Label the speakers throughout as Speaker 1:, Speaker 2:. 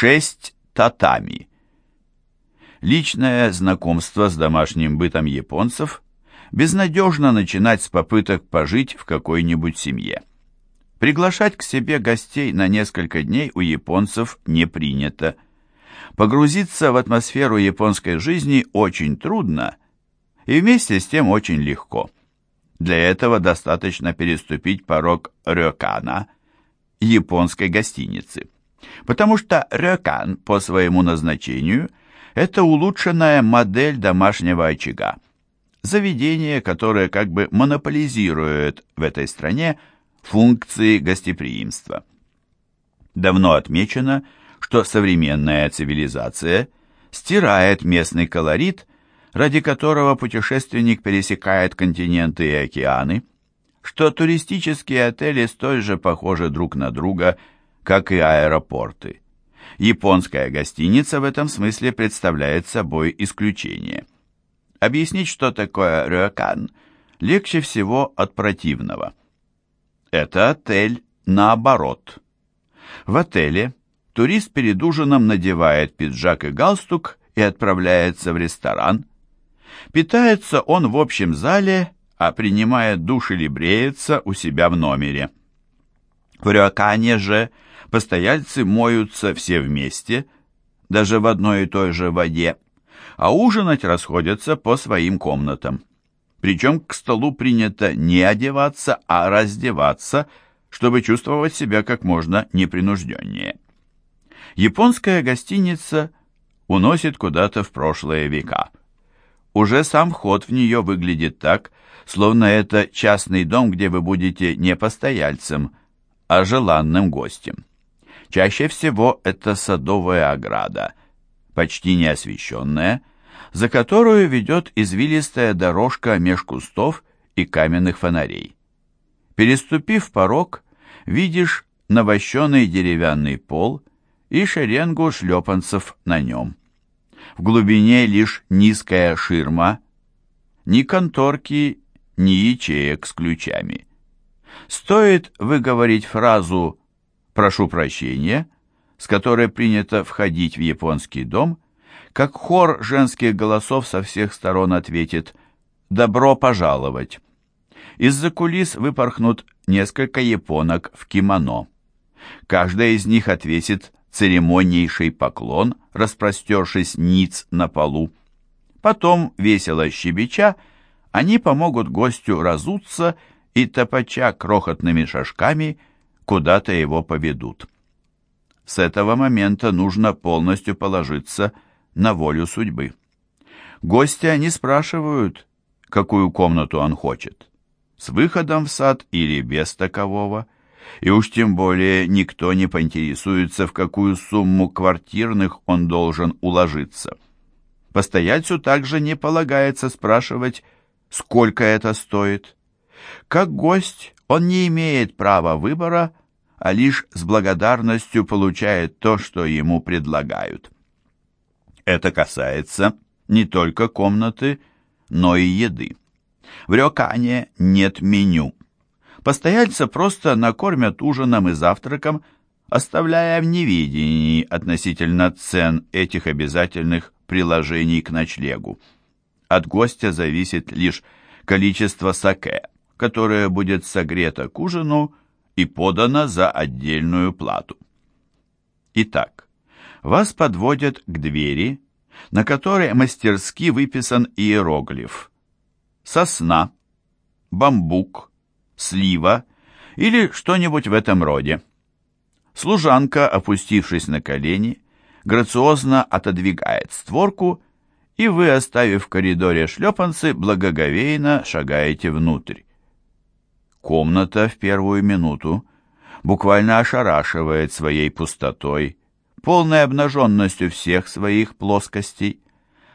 Speaker 1: Шесть татами. Личное знакомство с домашним бытом японцев безнадежно начинать с попыток пожить в какой-нибудь семье. Приглашать к себе гостей на несколько дней у японцев не принято. Погрузиться в атмосферу японской жизни очень трудно и вместе с тем очень легко. Для этого достаточно переступить порог рёкана, японской гостиницы. Потому что рёкан по своему назначению – это улучшенная модель домашнего очага. Заведение, которое как бы монополизирует в этой стране – функции гостеприимства. Давно отмечено, что современная цивилизация стирает местный колорит, ради которого путешественник пересекает континенты и океаны, что туристические отели столь же похожи друг на друга, как и аэропорты. Японская гостиница в этом смысле представляет собой исключение. Объяснить, что такое рюакан, легче всего от противного. Это отель наоборот. В отеле турист перед ужином надевает пиджак и галстук и отправляется в ресторан. Питается он в общем зале, а принимает душ или бреется у себя в номере. В Рюакане же постояльцы моются все вместе, даже в одной и той же воде, а ужинать расходятся по своим комнатам. Причем к столу принято не одеваться, а раздеваться, чтобы чувствовать себя как можно непринужденнее. Японская гостиница уносит куда-то в прошлые века. Уже сам вход в нее выглядит так, словно это частный дом, где вы будете не постояльцем, а желанным гостем. Чаще всего это садовая ограда, почти неосвещенная, за которую ведет извилистая дорожка меж кустов и каменных фонарей. Переступив порог, видишь навощенный деревянный пол и шеренгу шлепанцев на нем. В глубине лишь низкая ширма, ни конторки, ни ячеек с ключами. Стоит выговорить фразу «прошу прощения», с которой принято входить в японский дом – как хор женских голосов со всех сторон ответит «Добро пожаловать!». Из-за кулис выпорхнут несколько японок в кимоно. Каждая из них отвесит церемоннейший поклон, распростершись ниц на полу. Потом, весело щебеча, они помогут гостю разуться и, топача крохотными шажками, куда-то его поведут. С этого момента нужно полностью положиться на волю судьбы. Гостя не спрашивают, какую комнату он хочет, с выходом в сад или без такового, и уж тем более никто не поинтересуется, в какую сумму квартирных он должен уложиться. Постояльцу также не полагается спрашивать, сколько это стоит. Как гость он не имеет права выбора, а лишь с благодарностью получает то, что ему предлагают. Это касается не только комнаты, но и еды. В Рёкане нет меню. Постояльца просто накормят ужином и завтраком, оставляя в неведении относительно цен этих обязательных приложений к ночлегу. От гостя зависит лишь количество саке, которое будет согрето к ужину и подано за отдельную плату. Итак, вас подводят к двери, на которой мастерски выписан иероглиф. Сосна, бамбук, слива или что-нибудь в этом роде. Служанка, опустившись на колени, грациозно отодвигает створку, и вы, оставив в коридоре шлепанцы, благоговейно шагаете внутрь. Комната в первую минуту буквально ошарашивает своей пустотой, полной обнаженностью всех своих плоскостей.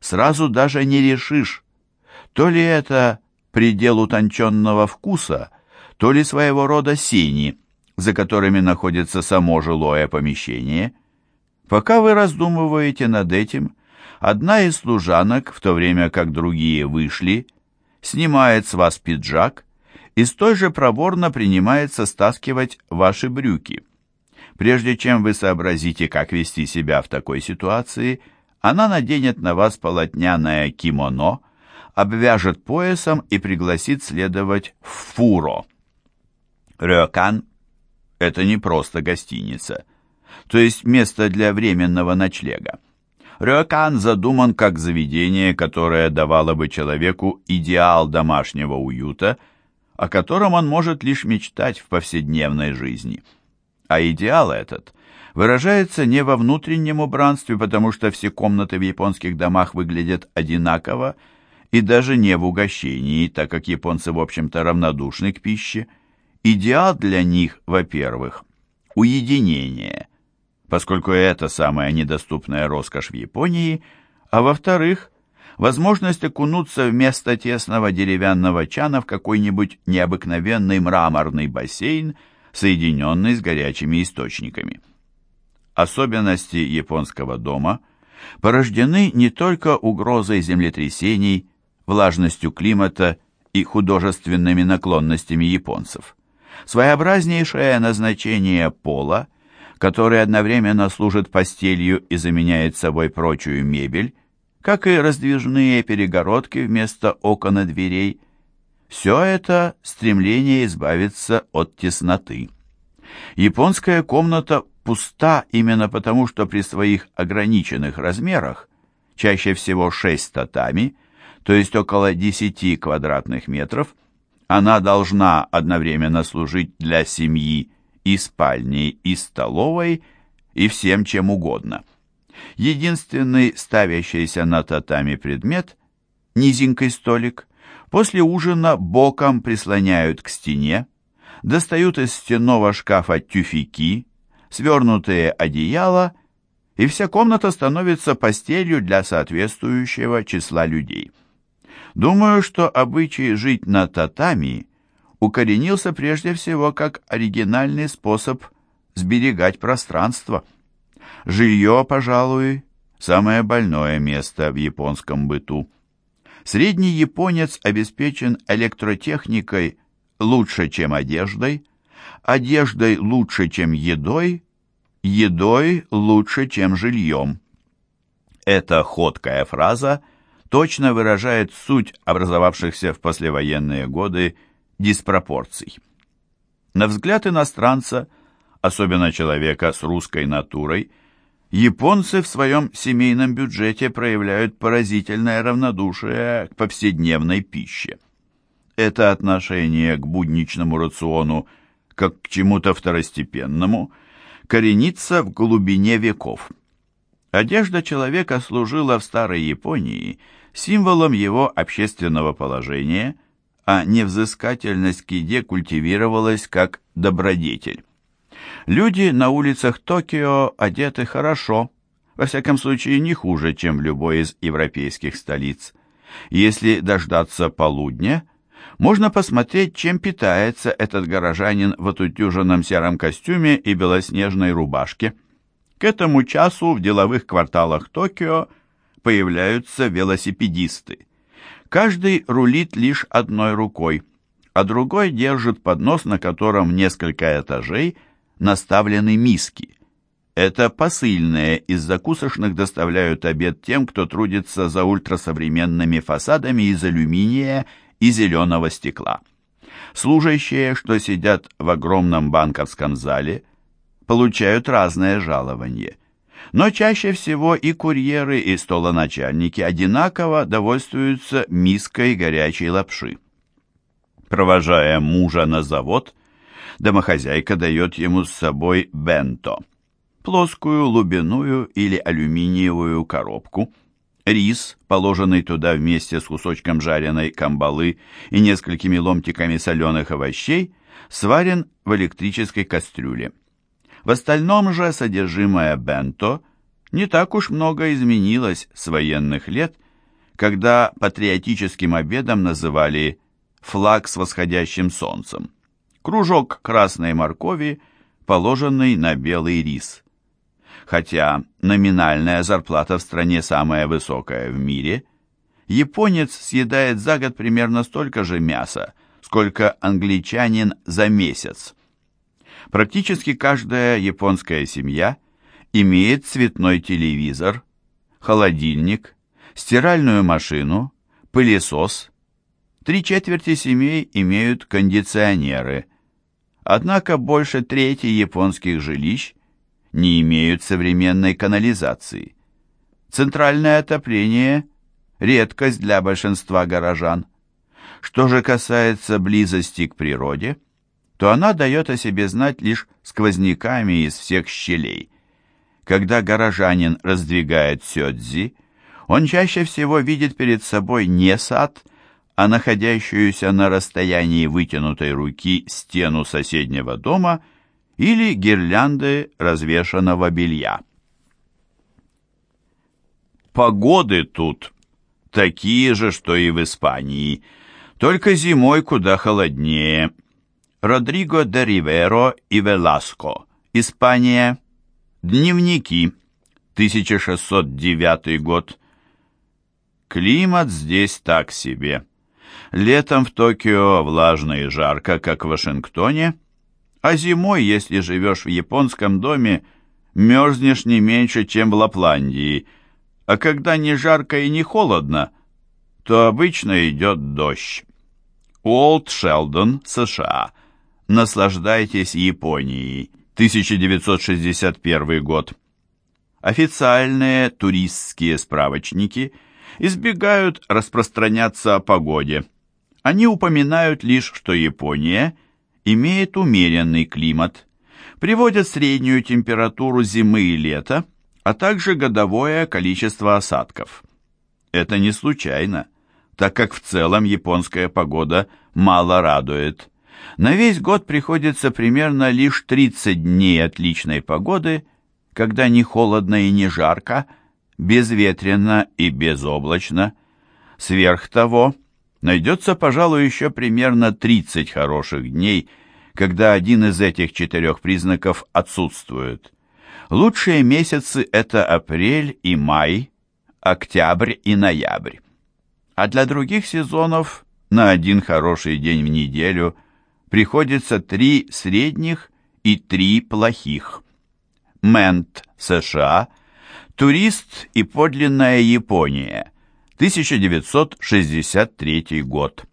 Speaker 1: Сразу даже не решишь, то ли это предел утонченного вкуса, то ли своего рода сини, за которыми находится само жилое помещение. Пока вы раздумываете над этим, одна из служанок, в то время как другие вышли, снимает с вас пиджак и столь же проворно принимается стаскивать ваши брюки. Прежде чем вы сообразите, как вести себя в такой ситуации, она наденет на вас полотняное кимоно, обвяжет поясом и пригласит следовать в фуро. Рёкан – это не просто гостиница, то есть место для временного ночлега. Рёкан задуман как заведение, которое давало бы человеку идеал домашнего уюта, о котором он может лишь мечтать в повседневной жизни. А идеал этот выражается не во внутреннем убранстве, потому что все комнаты в японских домах выглядят одинаково, и даже не в угощении, так как японцы, в общем-то, равнодушны к пище. Идеал для них, во-первых, уединение – поскольку это самая недоступная роскошь в Японии, а во-вторых, возможность окунуться вместо тесного деревянного чана в какой-нибудь необыкновенный мраморный бассейн, соединенный с горячими источниками. Особенности японского дома порождены не только угрозой землетрясений, влажностью климата и художественными наклонностями японцев. Своеобразнейшее назначение пола – который одновременно служит постелью и заменяет собой прочую мебель, как и раздвижные перегородки вместо окон и дверей. Все это стремление избавиться от тесноты. Японская комната пуста именно потому, что при своих ограниченных размерах, чаще всего 6 татами, то есть около 10 квадратных метров, она должна одновременно служить для семьи и спальней, и столовой, и всем чем угодно. Единственный ставящийся на татами предмет – низенький столик – после ужина боком прислоняют к стене, достают из стенного шкафа тюфяки, свернутые одеяла, и вся комната становится постелью для соответствующего числа людей. Думаю, что обычай жить на татами укоренился прежде всего как оригинальный способ сберегать пространство. Жилье, пожалуй, самое больное место в японском быту. Средний японец обеспечен электротехникой лучше, чем одеждой, одеждой лучше, чем едой, едой лучше, чем жильем. Эта ходкая фраза точно выражает суть образовавшихся в послевоенные годы диспропорций. На взгляд иностранца, особенно человека с русской натурой, японцы в своем семейном бюджете проявляют поразительное равнодушие к повседневной пище. Это отношение к будничному рациону как к чему-то второстепенному коренится в глубине веков. Одежда человека служила в старой Японии символом его общественного положения – а невзыскательность к еде культивировалась как добродетель. Люди на улицах Токио одеты хорошо, во всяком случае не хуже, чем в любой из европейских столиц. Если дождаться полудня, можно посмотреть, чем питается этот горожанин в отутюженном сером костюме и белоснежной рубашке. К этому часу в деловых кварталах Токио появляются велосипедисты. Каждый рулит лишь одной рукой, а другой держит поднос, на котором несколько этажей наставлены миски. Это посыльные из закусочных доставляют обед тем, кто трудится за ультрасовременными фасадами из алюминия и зеленого стекла. Служащие, что сидят в огромном банковском зале, получают разное жалование – но чаще всего и курьеры, и столоначальники одинаково довольствуются миской горячей лапши. Провожая мужа на завод, домохозяйка дает ему с собой бенто, плоскую лубяную или алюминиевую коробку, рис, положенный туда вместе с кусочком жареной камбалы и несколькими ломтиками соленых овощей, сварен в электрической кастрюле. В остальном же содержимое бенто не так уж много изменилось с военных лет, когда патриотическим обедом называли флаг с восходящим солнцем, кружок красной моркови, положенный на белый рис. Хотя номинальная зарплата в стране самая высокая в мире, японец съедает за год примерно столько же мяса, сколько англичанин за месяц. Практически каждая японская семья имеет цветной телевизор, холодильник, стиральную машину, пылесос. Три четверти семей имеют кондиционеры. Однако больше трети японских жилищ не имеют современной канализации. Центральное отопление – редкость для большинства горожан. Что же касается близости к природе, то она дает о себе знать лишь сквозняками из всех щелей. Когда горожанин раздвигает сёдзи, он чаще всего видит перед собой не сад, а находящуюся на расстоянии вытянутой руки стену соседнего дома или гирлянды развешанного белья. Погоды тут такие же, что и в Испании, только зимой куда холоднее – Родриго де Риверо и Веласко. Испания. Дневники. 1609 год. Климат здесь так себе. Летом в Токио влажно и жарко, как в Вашингтоне, а зимой, если живешь в японском доме, мерзнешь не меньше, чем в Лапландии, а когда не жарко и не холодно, то обычно идет дождь. Уолт Шелдон, США. Наслаждайтесь Японией. 1961 год. Официальные туристские справочники избегают распространяться о погоде. Они упоминают лишь, что Япония имеет умеренный климат, приводят среднюю температуру зимы и лета, а также годовое количество осадков. Это не случайно, так как в целом японская погода мало радует. На весь год приходится примерно лишь 30 дней отличной погоды, когда не холодно и не жарко, безветренно и безоблачно. Сверх того, найдется, пожалуй, еще примерно 30 хороших дней, когда один из этих четырех признаков отсутствует. Лучшие месяцы – это апрель и май, октябрь и ноябрь. А для других сезонов на один хороший день в неделю приходится три средних и три плохих. Мент, США, Турист и подлинная Япония, 1963 год.